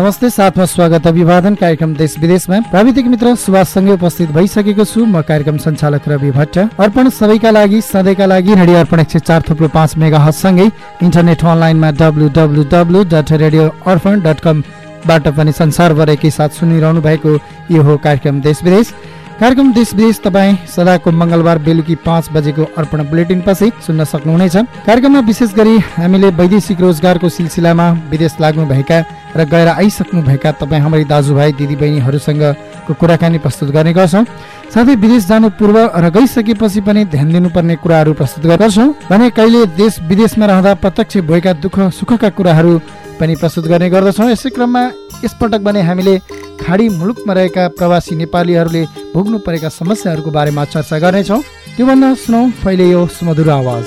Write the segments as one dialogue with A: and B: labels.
A: नमस्ते साथमा स्वागत अभिवादन कार्यक्रम देश विदेशमा। प्राविधिक मित्र सुभाषसँगै उपस्थित भइसकेको छु म कार्यक्रम सञ्चालक रवि भट्ट। अर्पण सबैका लागि सधैँका लागि रेडियो अर्पण एक सय चार थुप्रो पाँच मेगा हदसँगै इन्टरनेट अनलाइनमा W W W dot radio Arpan dot कमबाट पनि संसारभर साथ सुनिरहनु भएको यो हो कार्यक्रम देश विदेश। कार्यक्रम देश विदेश तपाईँ सदाको मङ्गलबार बेलुकी पाँच बजेको अर्पण बुलेटिन पछि सुन्न सक्नुहुनेछ। कार्यक्रममा विशेष गरी हामीले वैदेशिक रोजगारको सिलसिलामा विदेश लाग्नुभएका र गएर आइसक्नुभएका तपाईँ हाम्रै दाजुभाइ दिदीबहिनीहरूसँगको कुराकानी प्रस्तुत गर्ने गर्छौँ। साथै विदेश जानु पूर्व र गइसकेपछि पनि ध्यान दिनुपर्ने कुराहरू प्रस्तुत गर्छौँ। भने कहिले देश विदेशमा रहँदा प्रत्यक्ष भएका दुःख सुखका कुराहरू पनि प्रस्तुत गर्ने गर्दछौँ। यसै क्रममा यसपटक भने हामीले खाडी मुलुकमा रहेका प्रवासी नेपालीहरूले भोग्नु परेका समस्याहरूको बारेमा चर्चा गर्नेछौँ। त्योभन्दा सुनौ पहिले यो सुमधुर आवाज।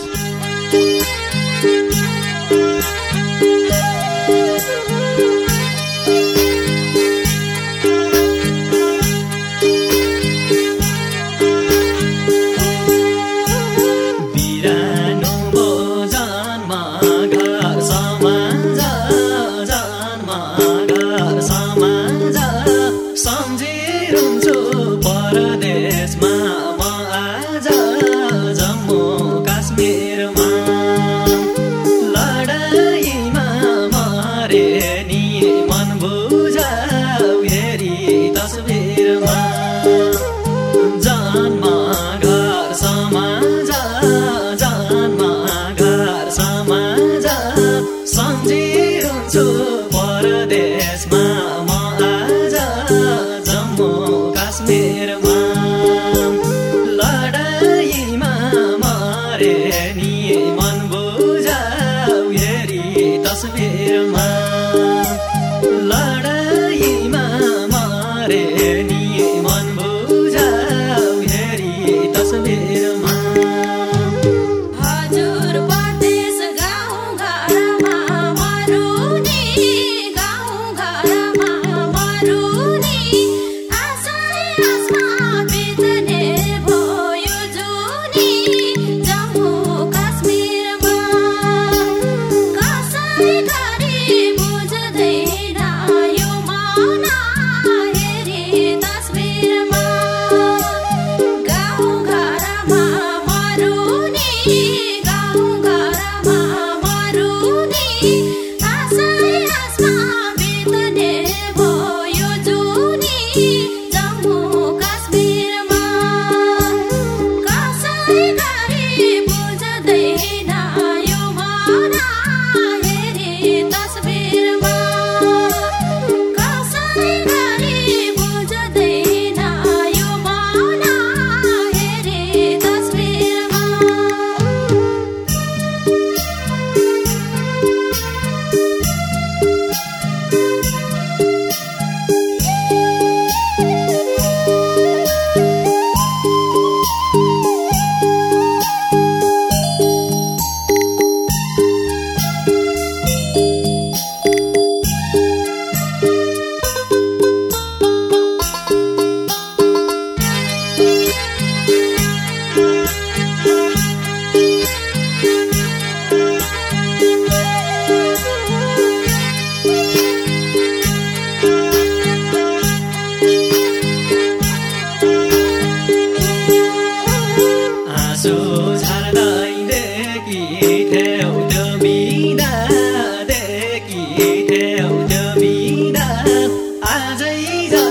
A: 啊这一张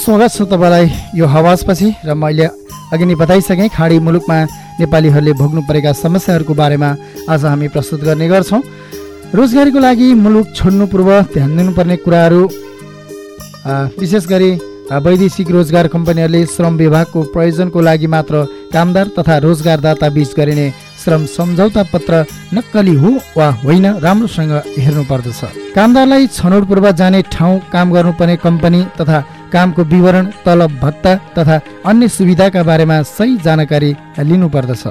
A: स्वागत छ तपाईँलाई यो हवासपछि र मैले अघि नै बताइसकेँ खाडी मुलुकमा नेपालीहरूले भोग्नु परेका समस्याहरूको बारेमा आज हामी प्रस्तुत गर्ने गर्छौँ। रोजगारीको लागि मुलुक छोड्नु पूर्व ध्यान दिनुपर्ने कुराहरू विशेष गरी वैदेशिक रोजगार कम्पनीहरूले श्रम विभागको प्रयोजनको लागि मात्र कामदार तथा रोजगारदाता बीच गरिने श्रम सम्झौता पत्र नक्कली हो वा होइन राम्रोसँग हेर्नु पर्दछ। कामदारलाई छनौट पूर्व जाने ठाउँ काम गर्नुपर्ने कम्पनी तथा कामको विवरण तलब भत्ता तथा अन्य सुविधाका बारेमा सही जानकारी लिनुपर्दछ।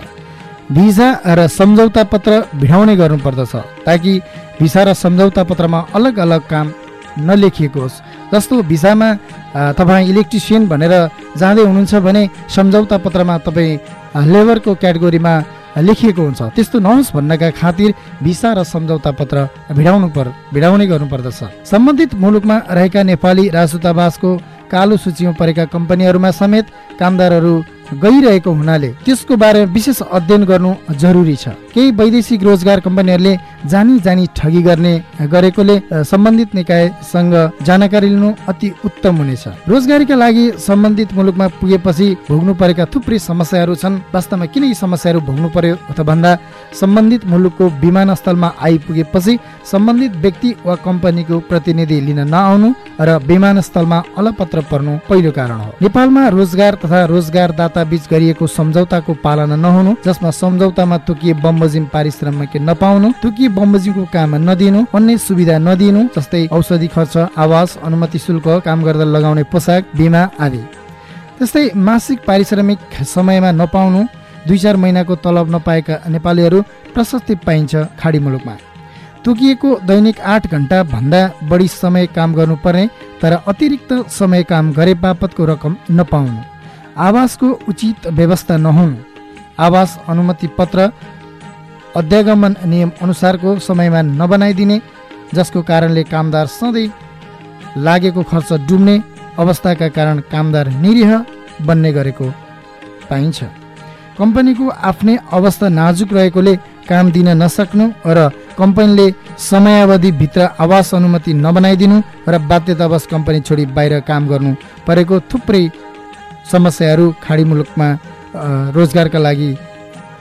A: भिसा र सम्झौता पत्र भिडाउने गर्नुपर्दछ ताकि भिसा र सम्झौता पत्रमा अलग अलग काम नलेखिएको होस् जस्तो भिसामा तपाईँ इलेक्ट्रिसियन भनेर जाँदै हुनुहुन्छ भने सम्झौता पत्रमा तपाईँ लेबरको क्याटेगोरीमा लेखिएको हुन्छ। त्यस्तो नहोस् भन्नका खातिर भिसा र सम्झौता पत्र भिडाउनु पर भिडाउने गर्नुपर्दछ। सम्बन्धित मुलुकमा रहेका नेपाली राजदूतावासको कालो सूचीमा परेका कम्पनीहरूमा समेत कामदारहरू गइरहेको हुनाले त्यसको बारेमा विशेष अध्ययन गर्नु जरुरी छ। केही वैदेशिक रोजगार कम्पनीहरूले जानी जानी ठगी गर्ने गरेकोले सम्बन्धित निकायसँग जानकारी लिनु अति उत्तम हुनेछ। रोजगारीका लागि सम्बन्धित मुलुकमा पुगेपछि भोग्नु परेका थुप्रै समस्याहरू छन्। वास्तवमा किन यी समस्याहरू भोग्नु पर्यो अथवा भन्दा सम्बन्धित मुलुकको विमानस्थलमा आइपुगेपछि सम्बन्धित व्यक्ति वा कम्पनीको प्रतिनिधि लिन नआउनु र विमानस्थलमा अलपत्र पर्नु पहिलो कारण हो। नेपालमा रोजगार तथा रोजगारदाता बीच गरिएको सम्झौताको पालना नहुनु जसमा सम्झौतामा तोकिए बमोजिम पारिश्रमिक नपाउनु तोकिए बमोजिमको काम नदिनु अन्य सुविधा नदिनु जस्तै औषधि खर्च आवास अनुमति शुल्क काम गर्दा लगाउने पोसाक बिमा आदि। त्यस्तै मासिक पारिश्रमिक समयमा नपाउनु दुई चार महिनाको तलब नपाएका नेपालीहरू प्रशस्ति पाइन्छ खाडी मुलुकमा। तोकिएको दैनिक आठ घन्टा भन्दा बढी समय काम गर्नुपर्ने तर अतिरिक्त समय काम गरे बापतको रकम नपाउनु। आवासको उचित व्यवस्था नहुनु। आवास अनुमति पत्र अध्यागमन नियम अनुसारको समयमा नबनाइदिने जसको कारणले कामदार सधैँ लागेको खर्च डुब्ने अवस्थाका कारण कामदार निरीह बन्ने गरेको पाइन्छ। कम्पनीको आफ्नै अवस्था नाजुक रहेकोले काम दिन नसक्नु र कम्पनीले समयावधिभित्र आवास अनुमति नबनाइदिनु र बाध्यतावश कम्पनी छोडी बाहिर काम गर्नु परेको थुप्रै समस्याहरू खाडी मुलुकमा रोजगारका लागि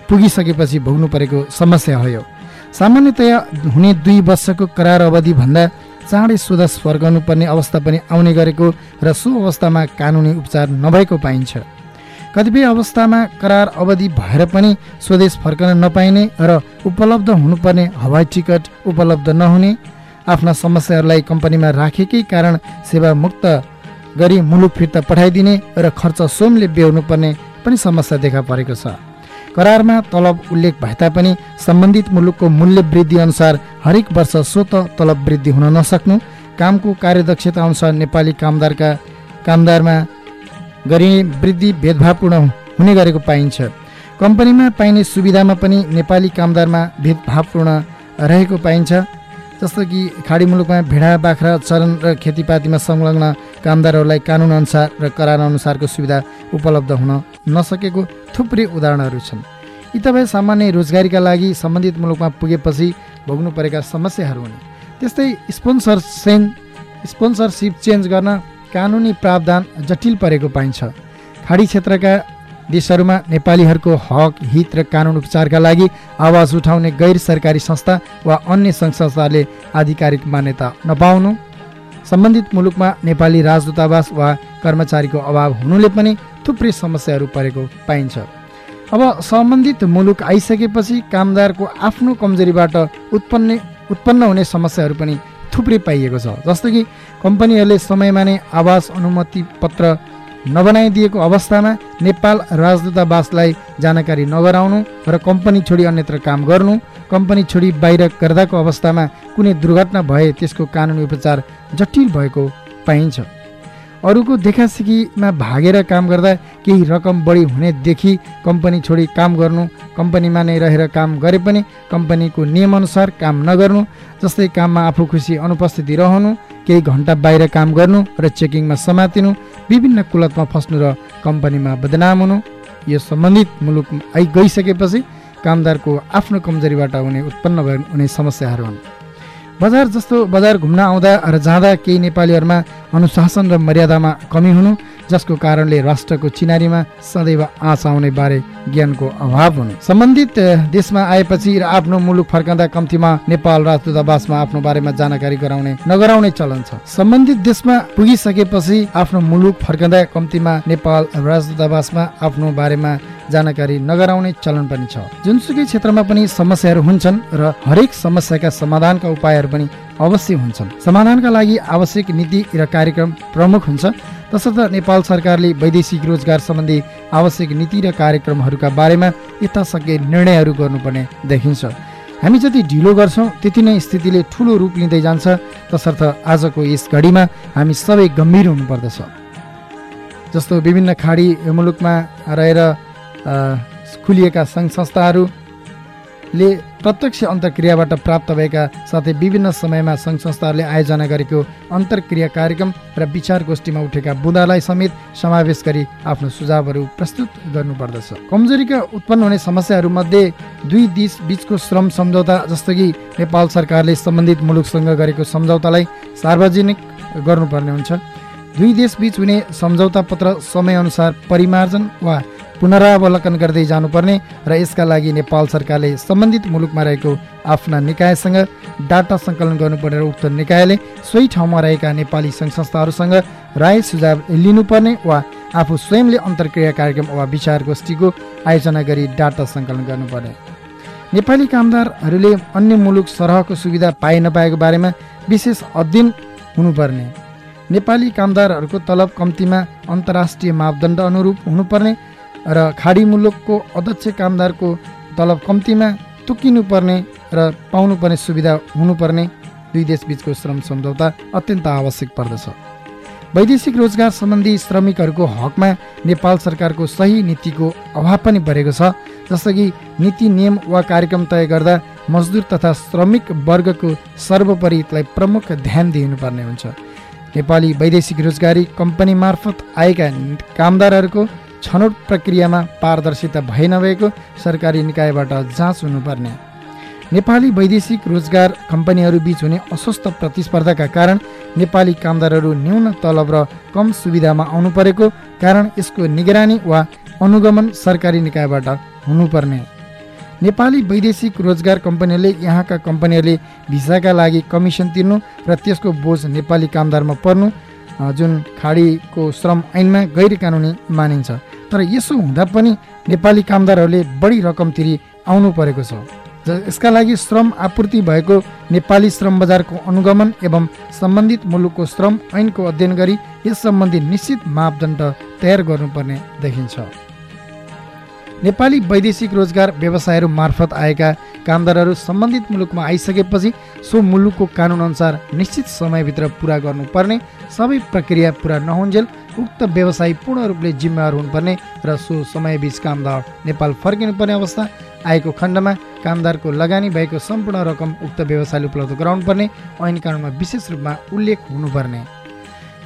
A: पुगिसकेपछि भोग्नु परेको समस्या हो सामान्यतया हुने दुई वर्षको करार अवधिभन्दा चाँडै स्वदेश फर्काउनु पर्ने अवस्था पनि आउने गरेको र सो अवस्थामा कानुनी उपचार नभएको पाइन्छ। कतिपय अवस्थामा करार अवधि भएर पनि स्वदेश फर्कन नपाइने र उपलब्ध हुनुपर्ने हवाई टिकट उपलब्ध नहुने आफ्ना समस्याहरूलाई कम्पनीमा राखेकै कारण सेवा मुक्त गरी मुलुक फिर्ता पठाइदिने र खर्च स्वयंले पर्ने पनि समस्या देखा परेको छ। करारमा तलब उल्लेख भए तापनि सम्बन्धित मुलुकको मूल्य वृद्धि अनुसार हरेक वर्ष स्वत तलब वृद्धि हुन नसक्नु कामको कार्यदक्षता अनुसार नेपाली कामदारका कामदारमा गरिने वृद्धि भेदभावपूर्ण हुने गरेको पाइन्छ। कम्पनीमा पाइने सुविधामा पनि नेपाली कामदारमा भेदभावपूर्ण रहेको पाइन्छ। जस्तो कि खाडी मुलुकमा भेडा बाख्रा चरण र खेतीपातीमा संलग्न कामदारहरूलाई कानुनअनुसार र करार अनुसारको सुविधा उपलब्ध हुन नसकेको थुप्रै उदाहरणहरू छन्। यी तपाईँ सामान्य रोजगारीका लागि सम्बन्धित मुलुकमा पुगेपछि भोग्नु परेका समस्याहरू हुन्। त्यस्तै स्पोन्सर सेन स्पोन्सरसिप चेन्ज गर्न कानुनी प्रावधान जटिल परेको पाइन्छ। खाडी क्षेत्रका देशहरूमा नेपालीहरूको हक हित र कानुन उपचारका लागि आवाज उठाउने गैर सरकारी संस्था वा अन्य सङ्घ संस्थाले आधिकारिक मान्यता नपाउनु। सम्बन्धित मुलुकमा नेपाली राजदूतावास वा कर्मचारीको अभाव हुनुले पनि थुप्रै समस्याहरू परेको पाइन्छ। अब सम्बन्धित मुलुक आइसकेपछि कामदारको आफ्नो कमजोरीबाट उत्पन्न उत्पन्न हुने समस्याहरू पनि थुप्रै पाइएको छ। जस्तो कि कम्पनीहरूले समयमा नै आवास अनुमति पत्र नबनाइदिएको अवस्थामा नेपाल राजदूतावासलाई जानकारी नगराउनु र कम्पनी छोडी अन्यत्र काम गर्नु कम्पनी छोडी बाहिर गर्दाको अवस्थामा कुनै दुर्घटना भए त्यसको कानुनी उपचार जटिल भएको पाइन्छ। अरूको देखासेखीमा भागेर काम गर्दा केही रकम बढी हुनेदेखि कम्पनी छोडी काम गर्नु कम्पनीमा नै रहेर काम गरे पनि कम्पनीको नियमअनुसार काम नगर्नु जस्तै काममा आफू खुसी अनुपस्थिति रहनु केही घन्टा बाहिर काम गर्नु र चेकिङमा समातिनु विभिन्न कुलतमा फस्नु र कम्पनीमा बदनाम हुनु यो सम्बन्धित मुलुक आइ गइसकेपछि कामदारको आफ्नो कमजोरीबाट हुने उत्पन्न हुने समस्याहरू हुन्। बजार जस्तो बजार घुम्न आउँदा र जाँदा केही नेपालीहरूमा अनुशासन र मर्यादामा कमी हुनु जसको कारणले राष्ट्रको चिनारीमा सदैव आँच आउने बारे ज्ञानको अभाव हुनु। सम्बन्धित देशमा आएपछि र आफ्नो मुलुक फर्कँदा कम्तीमा नेपाल राजदूतावासमा आफ्नो बारेमा जानकारी गराउने नगराउने चलन छ। सम्बन्धित देशमा पुगिसकेपछि आफ्नो मुलुक फर्कँदा कम्तीमा नेपाल राजदूतावासमा आफ्नो बारेमा जानकारी नगराउने चलन पनि छ। जुनसुकै क्षेत्रमा पनि समस्याहरू हुन्छन् र हरेक समस्याका समाधानका उपायहरू पनि अवश्य हुन्छन्। समाधानका लागि आवश्यक नीति र कार्यक्रम प्रमुख हुन्छ। तसर्थ नेपाल सरकारले वैदेशिक रोजगार सम्बन्धी आवश्यक नीति र कार्यक्रमहरूका बारेमा यथाशक्य निर्णयहरू गर्नुपर्ने देखिन्छ। हामी जति ढिलो गर्छौँ त्यति नै स्थितिले ठुलो रूप लिँदै जान्छ। तसर्थ आजको यस घडीमा हामी सबै गम्भीर हुनुपर्दछ। जस्तो विभिन्न खाडी मुलुकमा रहेर खुलिएका सङ्घ संस्थाहरूले प्रत्यक्ष अन्तर्क्रियाबाट प्राप्त भएका साथै विभिन्न समयमा सङ्घ संस्थाहरूले आयोजना गरेको अन्तर्क्रिया कार्यक्रम र विचार गोष्ठीमा उठेका बुँदालाई समेत समावेश गरी आफ्नो सुझावहरू प्रस्तुत गर्नुपर्दछ। कमजोरीका उत्पन्न हुने समस्याहरूमध्ये दुई देश बिचको श्रम सम्झौता जस्तो कि नेपाल सरकारले सम्बन्धित मुलुकसँग गरेको सम्झौतालाई सार्वजनिक गर्नुपर्ने हुन्छ। दुई देश बिच हुने सम्झौता पत्र समयअनुसार परिमार्जन वा पुनरावलोकन गर्दै जानुपर्ने र यसका लागि नेपाल सरकारले सम्बन्धित मुलुकमा रहेको आफ्ना निकायसँग डाटा सङ्कलन गर्नुपर्ने र उक्त निकायले सोही ठाउँमा रहेका नेपाली सङ्घ संस्थाहरूसँग राय सुझाव लिनुपर्ने वा आफू स्वयंले अन्तर्क्रिया कार्यक्रम वा विचार गोष्ठीको आयोजना गरी डाटा सङ्कलन गर्नुपर्ने। नेपाली कामदारहरूले अन्य मुलुक सरहको सुविधा पाए नपाएको बारेमा विशेष अध्ययन हुनुपर्ने। नेपाली कामदारहरूको तलब कम्तीमा अन्तर्राष्ट्रिय मापदण्ड अनुरूप हुनुपर्ने र खाडी मुलुकको अध्यक्ष कामदारको तलब कम्तीमा तोकिनुपर्ने र पाउनुपर्ने सुविधा हुनुपर्ने दुई देशबीचको श्रम सम्झौता अत्यन्त आवश्यक पर्दछ। वैदेशिक रोजगार सम्बन्धी श्रमिकहरूको हकमा नेपाल सरकारको सही नीतिको अभाव पनि परेको छ जस्तो कि नीति नियम वा कार्यक्रम तय गर्दा मजदुर तथा श्रमिक वर्गको सर्वोपरिलाई प्रमुख ध्यान दिनुपर्ने हुन्छ। नेपाली वैदेशिक रोजगारी कम्पनी मार्फत आएका कामदारहरूको छनौट प्रक्रियामा पारदर्शिता भए नभएको सरकारी निकायबाट जाँच हुनुपर्ने। नेपाली वैदेशिक रोजगार कम्पनीहरू बिच हुने अस्वस्थ प्रतिस्पर्धाका कारण नेपाली कामदारहरू न्यून तलब र कम सुविधामा आउनु परेको कारण यसको निगरानी वा अनुगमन सरकारी निकायबाट हुनुपर्ने। नेपाली वैदेशिक रोजगार कम्पनीहरूले यहाँका कम्पनीहरूले भिसाका लागि कमिसन तिर्नु र त्यसको बोझ नेपाली कामदारमा पर्नु जुन खाडीको श्रम ऐनमा गैर कानुनी मानिन्छ। तर यसो हुँदा पनि नेपाली कामदारहरूले बढी रकम तिरी आउनु परेको छ। यसका लागि श्रम आपूर्ति भएको नेपाली श्रम बजारको अनुगमन एवं सम्बन्धित मुलुकको श्रम ऐनको अध्ययन गरी यस सम्बन्धी निश्चित मापदण्ड तयार गर्नुपर्ने देखिन्छ। नेपाली वैदेशिक रोजगार व्यवसायहरू मार्फत आएका कामदारहरू सम्बन्धित मुलुकमा आइसकेपछि सो मुलुकको कानुनअनुसार निश्चित समयभित्र पुरा गर्नुपर्ने सबै प्रक्रिया पुरा नहुन्जेल उक्त व्यवसायी पूर्ण रूपले जिम्मेवार हुनुपर्ने र सो समयबीच कामदार नेपाल फर्किनुपर्ने अवस्था आएको खण्डमा कामदारको लगानी भएको सम्पूर्ण रकम उक्त व्यवसायले उपलब्ध गराउनुपर्ने ऐन कानुनमा विशेष रूपमा उल्लेख हुनुपर्ने।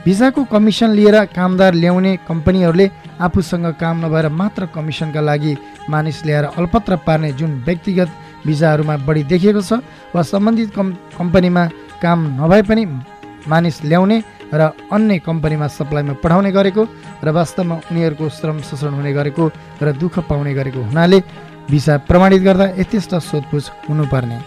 A: भिसाको कमिसन लिएर कामदार ल्याउने कम्पनीहरूले आफूसँग काम नभएर मात्र कमिसनका लागि मानिस ल्याएर अल्पत्र पार्ने जुन व्यक्तिगत भिसाहरूमा बढी देखिएको छ वा सम्बन्धित कम् कम्पनीमा काम नभए पनि मानिस ल्याउने र अन्य कम्पनीमा सप्लाईमा पठाउने गरेको र वास्तवमा उनीहरूको श्रम शोषण हुने गरेको र दुःख पाउने गरेको हुनाले भिसा प्रमाणित गर्दा यथेष्ट सोधपुछ हुनुपर्ने।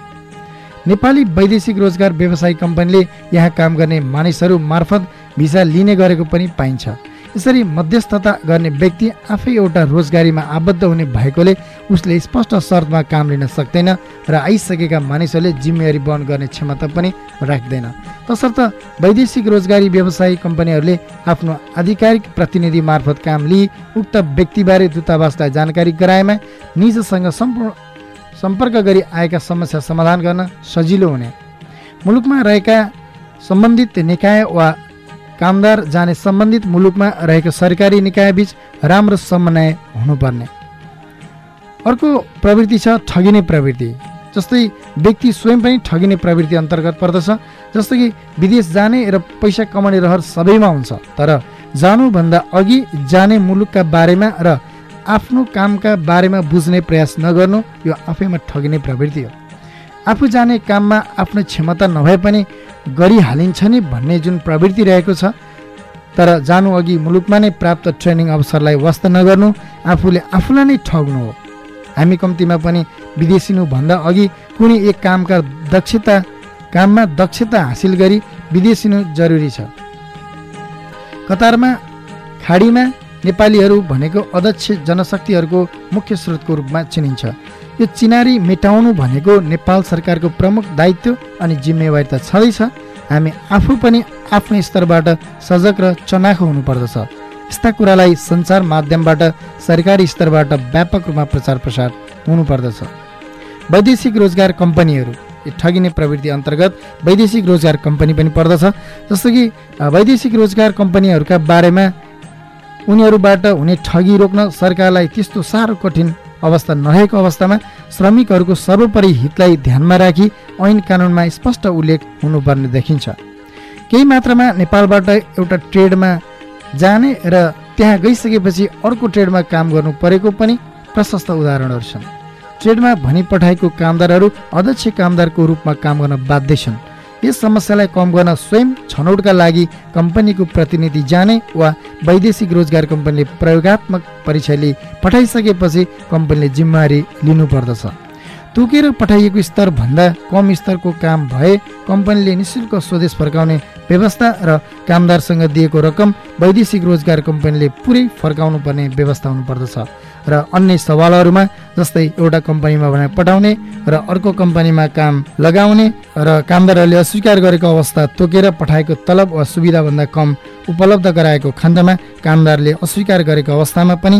A: नेपाली वैदेशिक रोजगार व्यवसायी कम्पनीले यहाँ काम गर्ने मानिसहरू मार्फत भिसा लिने गरेको पनि पाइन्छ। यसरी मध्यस्थता गर्ने व्यक्ति आफै एउटा रोजगारीमा आबद्ध हुने भएकोले उसले स्पष्ट शर्तमा काम लिन सक्दैन र आइसकेका मानिसहरूले जिम्मेवारी वहन गर्ने क्षमता पनि राख्दैन। तसर्थ वैदेशिक रोजगारी व्यवसायी कम्पनीहरूले आफ्नो आधिकारिक प्रतिनिधि मार्फत काम लिई उक्त व्यक्तिबारे दूतावासलाई जानकारी गराएमा निजसँग सम्पूर्ण सम्पर्क गरी आएका समस्या समाधान गर्न सजिलो हुने। मुलुकमा रहेका सम्बन्धित निकाय वा कामदार जाने सम्बन्धित मुलुकमा रहेको सरकारी निकायबीच राम्रो समन्वय हुनुपर्ने। अर्को प्रवृत्ति छ ठगिने प्रवृत्ति जस्तै व्यक्ति स्वयं पनि ठगिने प्रवृत्ति अन्तर्गत पर्दछ जस्तो कि विदेश जाने र पैसा कमाउने रहर सबैमा हुन्छ तर जानुभन्दा अघि जाने मुलुकका बारेमा र आफ्नो कामका बारेमा बुझ्ने प्रयास नगर्नु यो आफैमा ठगिने प्रवृत्ति हो। आफू जाने काममा आफ्नो क्षमता नभए पनि गरिहालिन्छ नि भन्ने जुन प्रवृत्ति रहेको छ। तर जानु अघि मुलुकमा नै प्राप्त ट्रेनिङ अवसरलाई वास्त नगर्नु आफूले आफूलाई नै ठग्नु हो। हामी कम्तीमा पनि विदेशिनुभन्दा अघि कुनै एक कामका दक्षता काममा दक्षता हासिल गरी विदेशिनु जरुरी छ। कतारमा खाडीमा नेपालीहरू भनेको अध्यक्ष जनशक्तिहरूको मुख्य स्रोतको रूपमा चिनिन्छ। यो चिनारी मेटाउनु भनेको नेपाल सरकारको प्रमुख दायित्व अनि जिम्मेवारी त छँदैछ। हामी आफू पनि आफ्नो स्तरबाट सजग र चनाखो हुनुपर्दछ। यस्ता कुरालाई सञ्चार माध्यमबाट सरकारी स्तरबाट व्यापक रूपमा प्रचार प्रसार हुनुपर्दछ। वैदेशिक रोजगार कम्पनीहरू ठगिने प्रवृत्ति अन्तर्गत वैदेशिक रोजगार कम्पनी पनि पर्दछ। जस्तो कि वैदेशिक रोजगार कम्पनीहरूका बारेमा उनीहरूबाट हुने ठगी रोक्न सरकारलाई त्यस्तो साह्रो कठिन अवस्था नरहेको अवस्थामा श्रमिकहरूको सर्वोपरि हितलाई ध्यानमा राखी ऐन कानुनमा स्पष्ट उल्लेख हुनुपर्ने देखिन्छ। केही मात्रामा नेपालबाट एउटा ट्रेडमा जाने र त्यहाँ गइसकेपछि अर्को ट्रेडमा काम गर्नु परेको पनि प्रशस्त उदाहरणहरू छन्। ट्रेडमा भनी पठाएको कामदारहरू अध्यक्ष कामदारको रूपमा काम गर्न बाध्य छन्। यस समस्यालाई कम गर्न स्वयं छनौटका लागि कम्पनीको प्रतिनिधि जाने वा वैदेशिक रोजगार कम्पनीले प्रयोगत्मक परीक्षाले पठाइसकेपछि कम्पनीले जिम्मेवारी लिनुपर्दछ। तोकेर पठाइएको स्तरभन्दा कम स्तरको काम भए कम्पनीले निशुल्क स्वदेश फर्काउने व्यवस्था र कामदारसँग दिएको रकम वैदेशिक रोजगार कम्पनीले पुरै फर्काउनु पर्ने व्यवस्था हुनुपर्दछ र अन्य सवालहरूमा जस्तै एउटा कम्पनीमा भने पठाउने र अर्को कम्पनीमा काम लगाउने र कामदारहरूले अस्वीकार गरेको अवस्था तोकेर पठाएको तलब वा सुविधाभन्दा कम उपलब्ध गराएको खण्डमा कामदारले अस्वीकार गरेको अवस्थामा पनि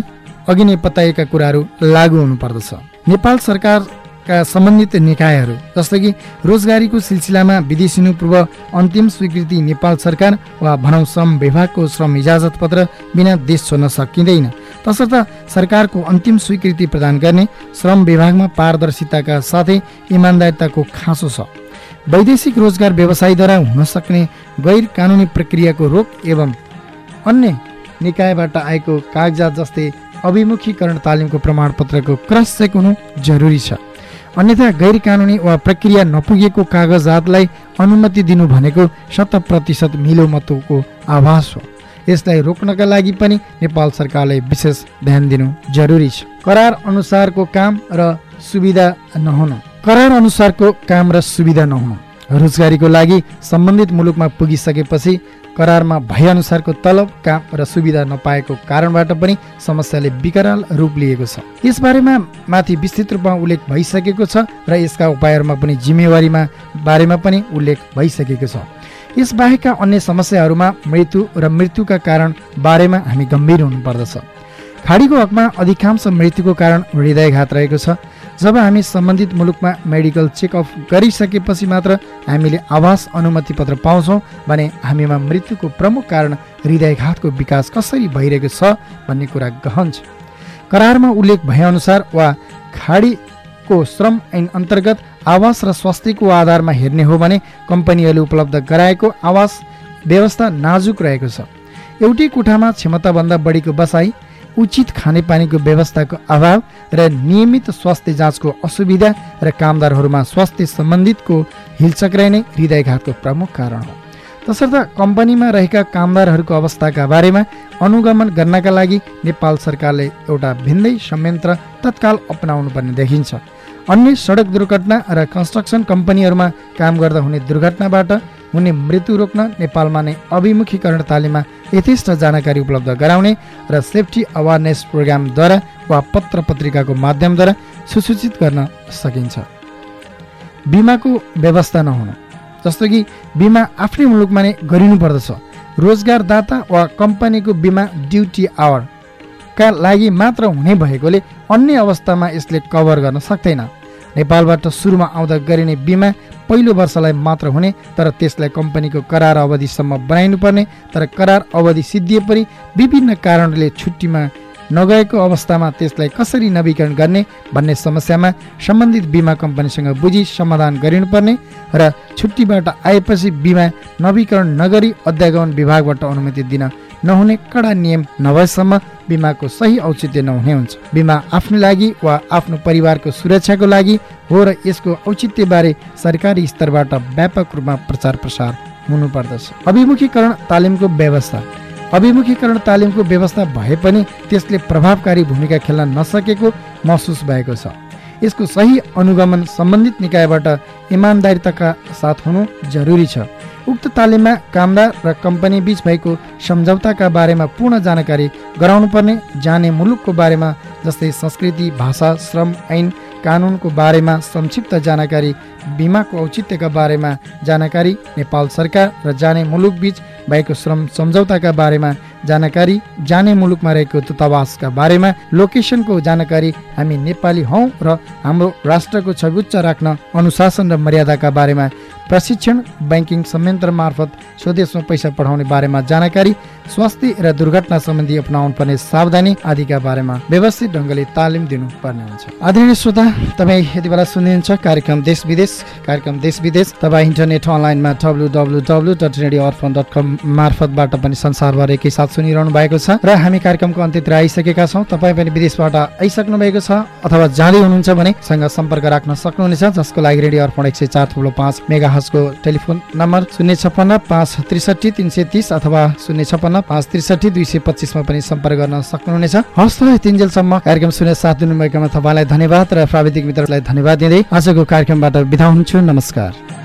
A: अघि नै बताएका कुराहरू लागू हुनुपर्दछ। नेपाल सरकार का सम्बन्धित निकायहरू जस्तो कि रोजगारीको सिलसिलामा विदेशिनु पूर्व अन्तिम स्वीकृति नेपाल सरकार वा भनौँ श्रम विभागको श्रम इजाजत पत्र बिना देश छोड्न सकिँदैन। तसर्थ सरकारको अन्तिम स्वीकृति प्रदान गर्ने श्रम विभागमा पारदर्शिताका साथै इमान्दारिताको खाँचो छ। वैदेशिक रोजगार व्यवसायद्वारा हुन सक्ने गैर कानुनी प्रक्रियाको रोक एवं अन्य निकायबाट आएको कागजात जस्तै अभिमुखीकरण तालिमको प्रमाणपत्रको क्रस चेक हुनु जरुरी छ। अन्यथा गैर कानुनी वा प्रक्रिया नपुगेको कागजातलाई अनुमति दिनु भनेको शत प्रतिशत मिलो मतको आभास हो। यसलाई रोक्नका लागि पनि नेपाल सरकारले विशेष ध्यान दिनु जरुरी छ। करार अनुसारको काम र सुविधा नहुनु। करार अनुसारको काम र सुविधा नहुनु। रोजगारीको लागि सम्बन्धित मुलुकमा पुगिसकेपछि करारमा भएअनुसारको तलब काम र सुविधा नपाएको कारणबाट पनि समस्याले विकराल रूप लिएको छ। यसबारेमा माथि विस्तृत रूपमा उल्लेख भइसकेको छ र यसका उपायहरूमा पनि जिम्मेवारीमा बारेमा पनि उल्लेख भइसकेको छ। यसबाहेकका अन्य समस्याहरूमा मृत्यु र मृत्युका कारण बारेमा हामी गम्भीर हुनुपर्दछ। खाडीको हकमा अधिकांश मृत्युको कारण हृदयघात रहेको छ। जब हामी सम्बन्धित मुलुकमा मेडिकल चेकअप गरिसकेपछि मात्र हामीले आवास अनुमति पत्र पाउँछौँ भने हामीमा मृत्युको प्रमुख कारण हृदयघातको विकास कसरी भइरहेको छ भन्ने कुरा गहन छ करारमा उल्लेख भएअनुसार वा खाडीको श्रम ऐन अन्तर्गत आवास र स्वास्थ्यको आधारमा हेर्ने हो भने कम्पनीहरूले उपलब्ध गराएको आवास व्यवस्था नाजुक रहेको छ। एउटै कोठामा क्षमताभन्दा बढीको बसाई उचित खानेपानीको व्यवस्थाको अभाव र नियमित स्वास्थ्य जाँचको असुविधा र कामदारहरूमा स्वास्थ्य सम्बन्धितको हिलचक्राइ नै हृदयघातको प्रमुख कारण हो। तसर्थ कम्पनीमा रहेका कामदारहरूको अवस्थाका बारेमा अनुगमन गर्नका लागि नेपाल सरकारले एउटा भिन्दै संयन्त्र तत्काल अपनाउनु पर्ने देखिन्छ। अन्य सडक दुर्घटना र कन्स्ट्रक्सन कम्पनीहरूमा काम गर्दा हुने दुर्घटनाबाट हुने मृत्यु रोक्न नेपालमा नै अभिमुखीकरण तालिममा यथेष्ट जानकारी उपलब्ध गराउने र सेफ्टी अवेरनेस प्रोग्रामद्वारा वा पत्र पत्रिकाको माध्यमद्वारा सुसूचित गर्न सकिन्छ। बिमाको व्यवस्था नहुनु जस्तो कि बिमा आफ्नै मुलुकमा नै गरिनुपर्दछ। रोजगारदाता वा कम्पनीको बिमा ड्युटी आवरका लागि मात्र हुने भएकोले अन्य अवस्थामा यसले कभर गर्न सक्दैन। नेपालबाट सुरुमा आउँदा गरिने बिमा पहिलो वर्षलाई मात्र हुने तर त्यसलाई कम्पनीको करार अवधिसम्म बनाइनुपर्ने तर करार अवधि सिद्धिए पनि विभिन्न कारणले छुट्टीमा नगएको अवस्थामा त्यसलाई कसरी नवीकरण गर्ने भन्ने समस्यामा सम्बन्धित बिमा कम्पनीसँग बुझी समाधान गरिनुपर्ने र छुट्टीबाट आएपछि बिमा नवीकरण नगरी अध्यागमन विभागबाट अनुमति दिन नहुने कडा नियम नभएसम्म बिमाको सही औचित्य नहुने हुन्छ। बिमा आफ्नो लागि वा आफ्नो परिवारको सुरक्षाको लागि हो र यसको औचित्यबारे सरकारी स्तरबाट व्यापक रूपमा प्रचार प्रसार हुनुपर्दछ। अभिमुखीकरण तालिमको व्यवस्था। अभिमुखीकरण तालिमको व्यवस्था भए पनि त्यसले प्रभावकारी भूमिका खेल्न नसकेको महसुस भएको छ। यसको सही अनुगमन सम्बन्धित निकायबाट इमान्दारिताका साथ हुनु जरुरी छ। उक्त तालिममा कामदार र कम्पनी बिच भएको सम्झौताका बारेमा पूर्ण जानकारी गराउनुपर्ने जाने मुलुकको बारेमा जस्तै संस्कृति भाषा श्रम ऐन कानुनको बारेमा संक्षिप्त जानकारी बिमाको औचित्यका बारेमा जानकारी नेपाल सरकार र जाने मुलुक बिच भएको श्रम सम्झौताका बारेमा जानकारी जाने मुलुकमा रहेको दूतावासका बारेमा लोकेसनको जानकारी हामी नेपाली हौ र हाम्रो राष्ट्रको छवि उच्च राख्न अनुशासन र मर्यादाका बारेमा प्रशिक्षण ब्याङ्किङ संयन्त्र मार्फत स्वदेशमा पैसा पठाउने बारेमा जानकारी स्वास्थ्य र दुर्घटना सम्बन्धी अपनाउनु पर्ने सावधानी आदिका बारेमा व्यवस्थित ढङ्गले तालिम दिनुपर्ने हुन्छ। आदरणीय श्रोता तपाईँ यति बेला सुन्नुहुन्छ कार्यक्रम देश विदेश कार्यक्रम देश विदेश। तपाईँ इन्टरनेट अनलाइनमा W W W dot radio Arpan dot com मार्फतबाट पनि संसारभर एकैसाथ सुनिरहनु भएको छ र हामी कार्यक्रमको अन्त्यतिर आइसकेका छौँ। तपाईँ पनि विदेशबाट आइसक्नु भएको छ अथवा जाँदै हुनुहुन्छ भने सँग सम्पर्क राख्न सक्नुहुनेछ जसको लागि रेडियो अर्पण एक सय चार थुप्रो पाँच मेगा हजको टेलिफोन नम्बर शून्य छप्पन्न पाँच त्रिसठी तिन सय तिस अथवा शून्य छप्पन्न पाँच त्रिसठी दुई सय पच्चिसमा पनि सम्पर्क गर्न सक्नुहुनेछ। हस् त तिनजेलसम्म कार्यक्रम सुने साथ दिनुभएकोमा तपाईँलाई धन्यवाद र प्राविधिक मित्रलाई धन्यवाद दिँदै आजको कार्यक्रमबाट बिदा हुन्छु। नमस्कार।